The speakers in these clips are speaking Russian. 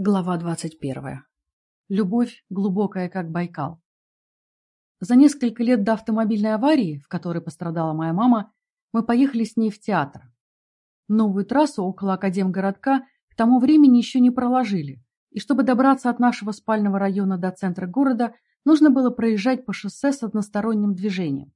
Глава двадцать первая. Любовь глубокая, как Байкал. За несколько лет до автомобильной аварии, в которой пострадала моя мама, мы поехали с ней в театр. Новую трассу около Академгородка к тому времени еще не проложили, и чтобы добраться от нашего спального района до центра города, нужно было проезжать по шоссе с односторонним движением.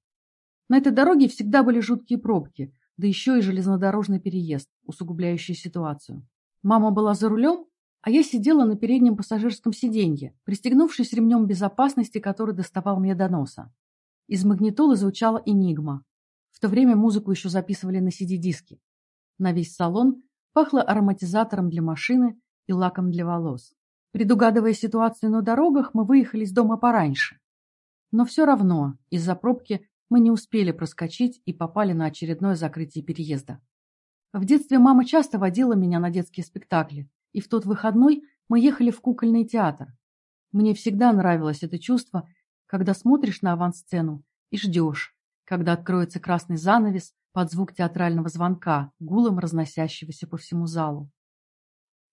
На этой дороге всегда были жуткие пробки, да еще и железнодорожный переезд, усугубляющий ситуацию. Мама была за рулем, а я сидела на переднем пассажирском сиденье, пристегнувшись ремнем безопасности, который доставал мне до носа. Из магнитолы звучала «Энигма». В то время музыку еще записывали на CD-диске. На весь салон пахло ароматизатором для машины и лаком для волос. Предугадывая ситуацию на дорогах, мы выехали из дома пораньше. Но все равно из-за пробки мы не успели проскочить и попали на очередное закрытие переезда. В детстве мама часто водила меня на детские спектакли, и в тот выходной мы ехали в кукольный театр. Мне всегда нравилось это чувство, когда смотришь на авансцену и ждешь, когда откроется красный занавес под звук театрального звонка, гулом разносящегося по всему залу.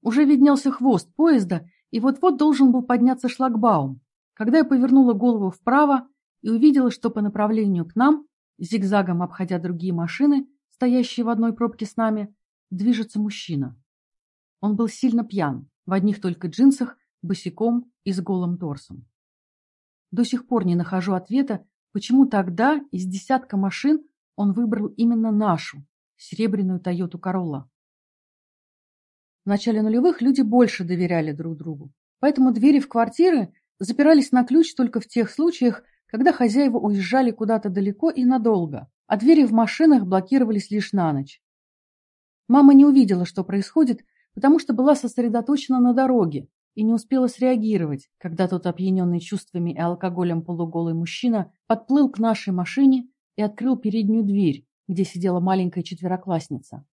Уже виднелся хвост поезда, и вот-вот должен был подняться шлагбаум, когда я повернула голову вправо и увидела, что по направлению к нам, зигзагом обходя другие машины, стоящие в одной пробке с нами, движется мужчина. Он был сильно пьян, в одних только джинсах, босиком и с голым торсом. До сих пор не нахожу ответа, почему тогда из десятка машин он выбрал именно нашу, серебряную Тойоту Королла. В начале нулевых люди больше доверяли друг другу, поэтому двери в квартиры запирались на ключ только в тех случаях, когда хозяева уезжали куда-то далеко и надолго, а двери в машинах блокировались лишь на ночь. Мама не увидела, что происходит, потому что была сосредоточена на дороге и не успела среагировать, когда тот опьяненный чувствами и алкоголем полуголый мужчина подплыл к нашей машине и открыл переднюю дверь, где сидела маленькая четвероклассница.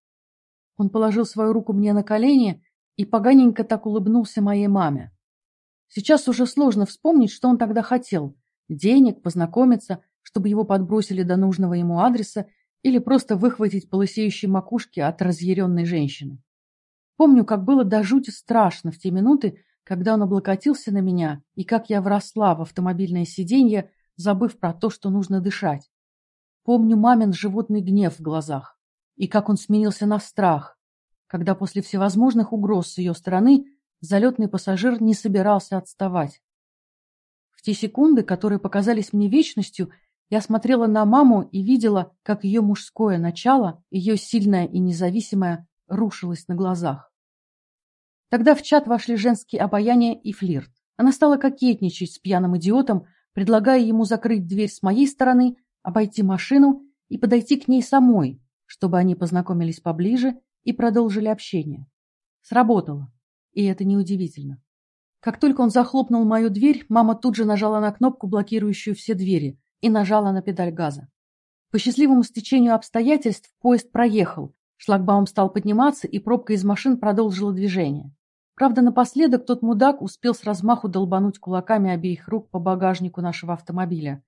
Он положил свою руку мне на колени и поганенько так улыбнулся моей маме. Сейчас уже сложно вспомнить, что он тогда хотел. Денег, познакомиться, чтобы его подбросили до нужного ему адреса или просто выхватить по лысеющей макушке от разъяренной женщины. Помню, как было до жути страшно в те минуты, когда он облокотился на меня, и как я вросла в автомобильное сиденье, забыв про то, что нужно дышать. Помню мамин животный гнев в глазах, и как он сменился на страх, когда после всевозможных угроз с ее стороны залетный пассажир не собирался отставать. В те секунды, которые показались мне вечностью, я смотрела на маму и видела, как ее мужское начало, ее сильное и независимое, рушилось на глазах. Тогда в чат вошли женские обаяние и флирт. Она стала кокетничать с пьяным идиотом, предлагая ему закрыть дверь с моей стороны, обойти машину и подойти к ней самой, чтобы они познакомились поближе и продолжили общение. Сработало, и это неудивительно. Как только он захлопнул мою дверь, мама тут же нажала на кнопку, блокирующую все двери, и нажала на педаль газа. По счастливому стечению обстоятельств поезд проехал, Шлагбаум стал подниматься, и пробка из машин продолжила движение. Правда, напоследок тот мудак успел с размаху долбануть кулаками обеих рук по багажнику нашего автомобиля.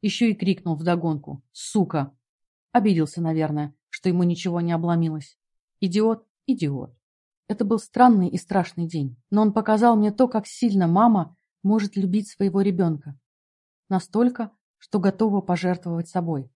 Еще и крикнул вдогонку «Сука!». Обиделся, наверное, что ему ничего не обломилось. Идиот, идиот. Это был странный и страшный день, но он показал мне то, как сильно мама может любить своего ребенка. Настолько, что готова пожертвовать собой.